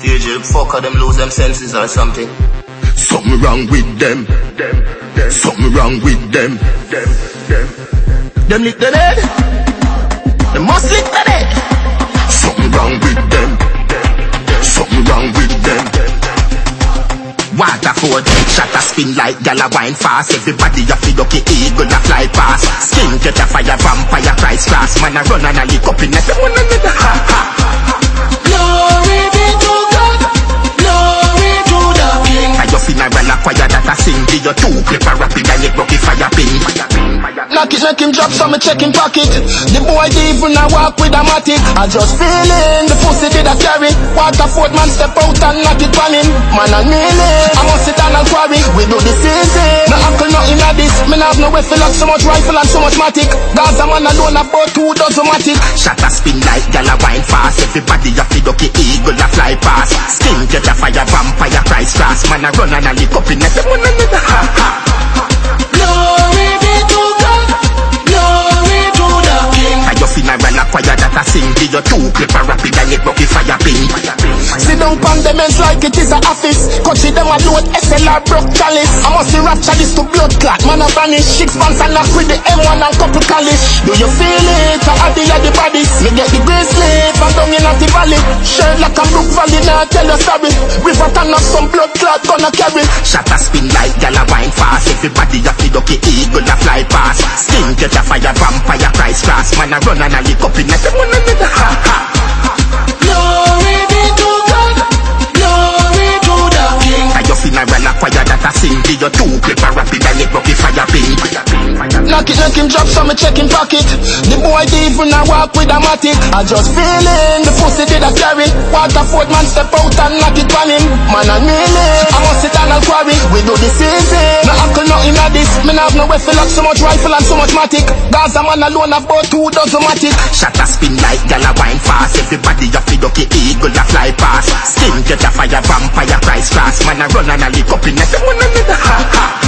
TJ, fuck of them lose them senses or something. Something wrong with them. Them, them. Something wrong with them. Them, them. Them lick the dead. They must lick the dead. Something wrong with them. Them. Them, something wrong with them. Waterford, shot a spin like gal a wine fast. Everybody a feed up eagle a fly past. Skin get a fire, vampire, Christ class. Man a run and a lick up in the. Ha ha. A choir that sing. Give your two clip a rapid and you the fire pin. Knock it, make him drop some, him pocket. The boy dey even a walk with a matic. I just feeling the pussy did a carry. Waterford man step out and knock it on him. Man a kneeling. I must sit down and quarry. We do the same thing. No Me nah have no way feel like so much rifle and so much matic. Gaza man alone about two dozen matic. Shot a spin like gal a wine fast. Everybody a feed up eagle a fly past. Skin get a fire, vampire, Christ class. Man a run and a lick up in the one another. Ha ha. Glory be to God, glory to the King. And your funeral a choir that a sing. Give your two clip a rapid and you broke the fire pin. Down ends like it is a office. Coachy them a load SLR broke chalice. I must be rapture this to blood clot. Man a vanish. Six pants and knock with the M1 and couple calish. Do you feel it? I add the the bodies. Me get the grace slave and down in the valley. Sherlock and Brook Valley now tell you sorry. River turn up some blood clot gonna carry. Shot a spin like gal a wine fast. Everybody a feed up eagle a fly past. Skin get a fire, vampire, Christ class. Man a run and a lick up in the one another. Ha ha. Your two a rapid and you broke the fire pin. Knock it, make him drop some, me check him pocket. The boy even a walk with a matic. I just feeling the pussy did a carry. Waterford man step out and knock it on him. Man a kneeling. I must sit down and quarry. We do the same thing. No uncle nothing of this. Me have no way feel so much rifle and so much matic. Gaza man alone about two dozen matic. Shot a spin like gal a wine fast. Everybody a feed up eagle a fly past. Fire, vampire, Christ class. Man a run and a lick up in the one another. Ha ha.